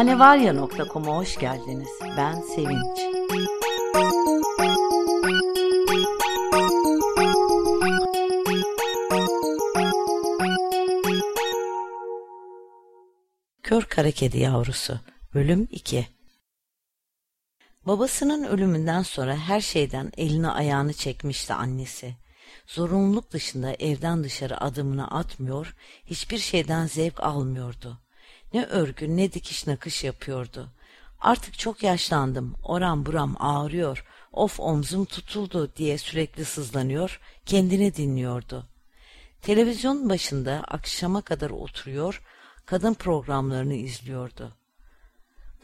hanevarya.com'a hoş geldiniz. Ben Sevinç. Kör Kara Kedi Yavrusu Bölüm 2 Babasının ölümünden sonra her şeyden elini ayağını çekmişti annesi. Zorunluluk dışında evden dışarı adımını atmıyor, hiçbir şeyden zevk almıyordu. Ne örgü ne dikiş nakış yapıyordu. Artık çok yaşlandım, oram buram ağrıyor, of omzum tutuldu diye sürekli sızlanıyor, kendini dinliyordu. Televizyon başında akşama kadar oturuyor, kadın programlarını izliyordu.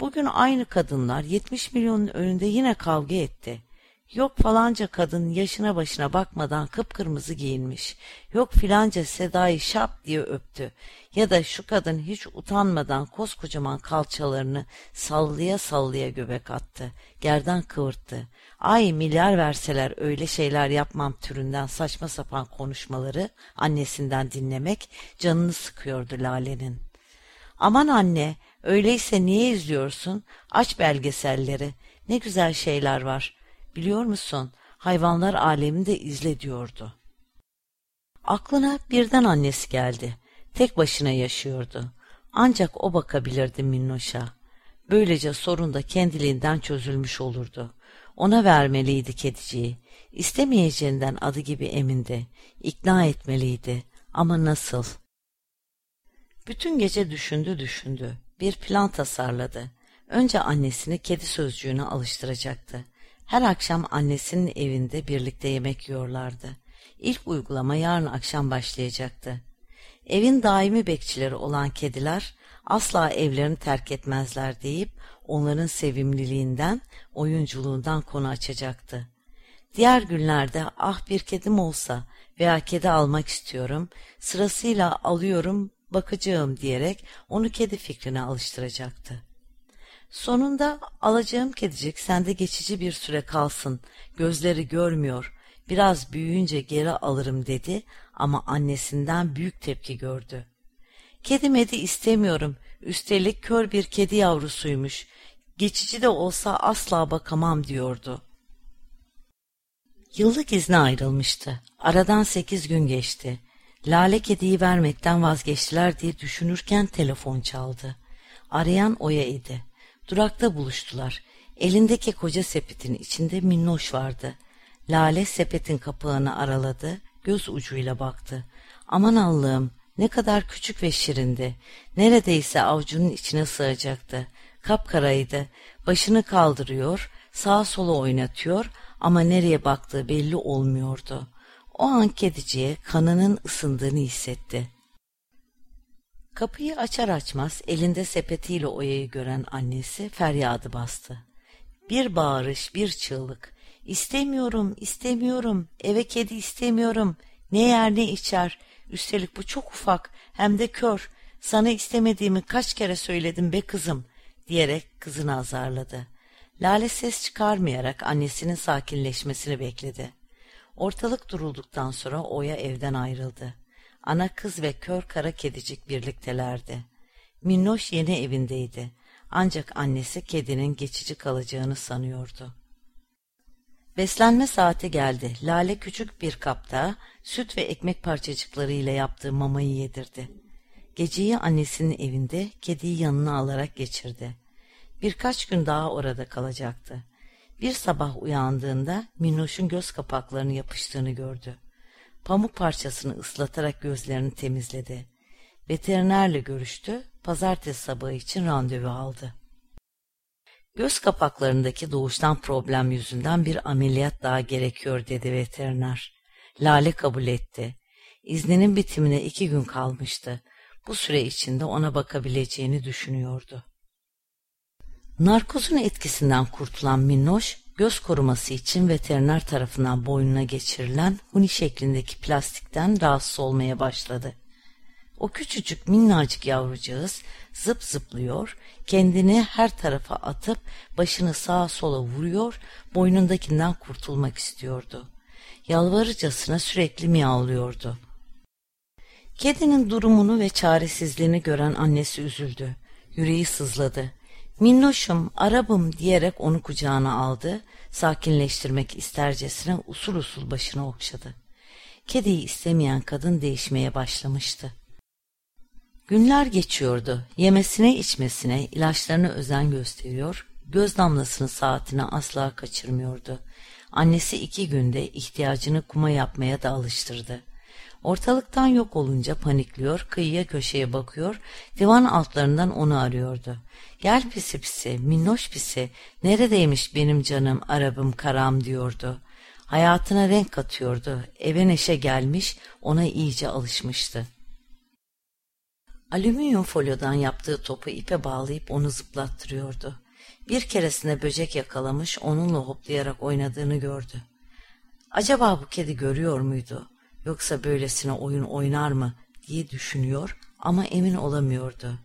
Bugün aynı kadınlar 70 milyonun önünde yine kavga etti. Yok falanca kadın yaşına başına bakmadan kıpkırmızı giyinmiş. Yok filanca Seda'yı şap diye öptü. Ya da şu kadın hiç utanmadan koskocaman kalçalarını sallaya sallaya göbek attı. Gerdan kıvırttı. Ay milyar verseler öyle şeyler yapmam türünden saçma sapan konuşmaları annesinden dinlemek canını sıkıyordu Lale'nin. Aman anne, öyleyse niye izliyorsun? Aç belgeselleri. Ne güzel şeyler var. Biliyor musun? Hayvanlar alemini de izle diyordu. Aklına birden annesi geldi. Tek başına yaşıyordu. Ancak o bakabilirdi Minnoş'a. Böylece sorun da kendiliğinden çözülmüş olurdu. Ona vermeliydi kediciyi. İstemeyeceğinden adı gibi emindi. İkna etmeliydi. Ama nasıl? Bütün gece düşündü düşündü. Bir plan tasarladı. Önce annesini kedi sözcüğüne alıştıracaktı. Her akşam annesinin evinde birlikte yemek yiyorlardı. İlk uygulama yarın akşam başlayacaktı. Evin daimi bekçileri olan kediler asla evlerini terk etmezler deyip onların sevimliliğinden, oyunculuğundan konu açacaktı. Diğer günlerde ah bir kedim olsa veya kedi almak istiyorum, sırasıyla alıyorum, bakacağım diyerek onu kedi fikrine alıştıracaktı. Sonunda alacağım kedicik sende geçici bir süre kalsın, gözleri görmüyor, biraz büyüyünce geri alırım dedi ama annesinden büyük tepki gördü. Kedi medi istemiyorum, üstelik kör bir kedi yavrusuymuş, geçici de olsa asla bakamam diyordu. Yıllık izne ayrılmıştı. Aradan sekiz gün geçti. Lale kediyi vermekten vazgeçtiler diye düşünürken telefon çaldı. Arayan Oya idi. Durakta buluştular. Elindeki koca sepetin içinde minnoş vardı. Lale sepetin kapağını araladı, göz ucuyla baktı. Aman Allah'ım ne kadar küçük ve şirindi. Neredeyse avcunun içine sığacaktı. Kapkaraydı. Başını kaldırıyor, sağa sola oynatıyor ama nereye baktığı belli olmuyordu. O an kediciye kanının ısındığını hissetti. Kapıyı açar açmaz elinde sepetiyle oyayı gören annesi feryadı bastı. Bir bağırış, bir çığlık. İstemiyorum, istemiyorum, eve kedi istemiyorum. Ne yer ne içer. Üstelik bu çok ufak, hem de kör. Sana istemediğimi kaç kere söyledim be kızım, diyerek kızını azarladı. Lale ses çıkarmayarak annesinin sakinleşmesini bekledi. Ortalık durulduktan sonra Oya evden ayrıldı. Ana kız ve kör kara kedicik birliktelerdi. Minnoş yeni evindeydi. Ancak annesi kedinin geçici kalacağını sanıyordu. Beslenme saati geldi. Lale küçük bir kapta süt ve ekmek parçacıklarıyla yaptığı mamayı yedirdi. Geceyi annesinin evinde kediyi yanına alarak geçirdi. Birkaç gün daha orada kalacaktı. Bir sabah uyandığında Minnoş'un göz kapaklarını yapıştığını gördü. Pamuk parçasını ıslatarak gözlerini temizledi. Veterinerle görüştü, pazartesi sabahı için randevu aldı. Göz kapaklarındaki doğuştan problem yüzünden bir ameliyat daha gerekiyor dedi veteriner. Lale kabul etti. İzninin bitimine iki gün kalmıştı. Bu süre içinde ona bakabileceğini düşünüyordu. Narkozun etkisinden kurtulan Minnoş, göz koruması için veteriner tarafından boynuna geçirilen huni şeklindeki plastikten rahatsız olmaya başladı. O küçücük minnacık yavrucağız zıp zıplıyor, kendini her tarafa atıp başını sağa sola vuruyor, boynundakinden kurtulmak istiyordu. Yalvarıcasına sürekli miyavlıyordu. Kedinin durumunu ve çaresizliğini gören annesi üzüldü. Yüreği sızladı. Minnoşum, Arabım diyerek onu kucağına aldı, sakinleştirmek istercesine usul usul başını okşadı. Kediyi istemeyen kadın değişmeye başlamıştı. Günler geçiyordu. Yemesine içmesine, ilaçlarına özen gösteriyor, göz damlasının saatini asla kaçırmıyordu. Annesi iki günde ihtiyacını kuma yapmaya da alıştırdı. Ortalıktan yok olunca panikliyor, kıyıya köşeye bakıyor, divan altlarından onu arıyordu. Gel pisi pisi, minnoş pisi, neredeymiş benim canım, arabım, karam diyordu. Hayatına renk katıyordu, eve neşe gelmiş, ona iyice alışmıştı. Alüminyum folyodan yaptığı topu ipe bağlayıp onu zıplattırıyordu. Bir keresinde böcek yakalamış, onunla hoplayarak oynadığını gördü. Acaba bu kedi görüyor muydu? Yoksa böylesine oyun oynar mı diye düşünüyor ama emin olamıyordu.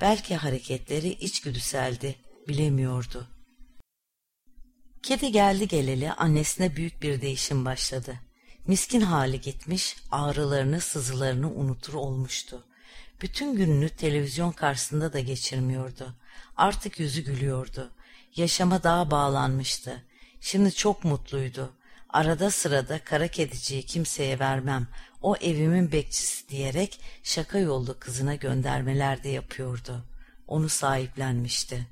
Belki hareketleri içgüdüseldi, bilemiyordu. Kedi geldi geleli annesine büyük bir değişim başladı. Miskin hali gitmiş, ağrılarını, sızılarını unutur olmuştu. Bütün gününü televizyon karşısında da geçirmiyordu. Artık yüzü gülüyordu. Yaşama daha bağlanmıştı. Şimdi çok mutluydu. Arada sırada kara kediciyi kimseye vermem, o evimin bekçisi diyerek şaka yollu kızına göndermeler de yapıyordu. Onu sahiplenmişti.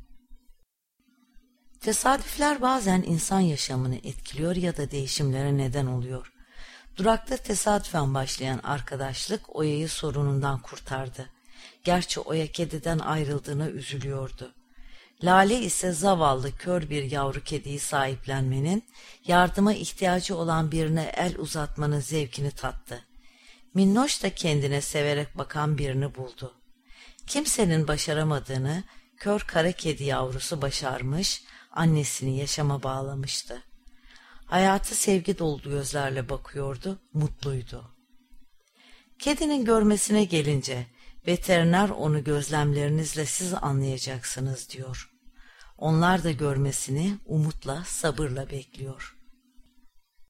Tesadüfler bazen insan yaşamını etkiliyor ya da değişimlere neden oluyor. Durakta tesadüfen başlayan arkadaşlık Oya'yı sorunundan kurtardı. Gerçi Oya kediden ayrıldığına üzülüyordu. Lale ise zavallı kör bir yavru kediyi sahiplenmenin, yardıma ihtiyacı olan birine el uzatmanın zevkini tattı. Minnoş da kendine severek bakan birini buldu. Kimsenin başaramadığını kör kara kedi yavrusu başarmış, annesini yaşama bağlamıştı. Hayatı sevgi dolu gözlerle bakıyordu, mutluydu. Kedinin görmesine gelince veteriner onu gözlemlerinizle siz anlayacaksınız diyor. Onlar da görmesini umutla, sabırla bekliyor.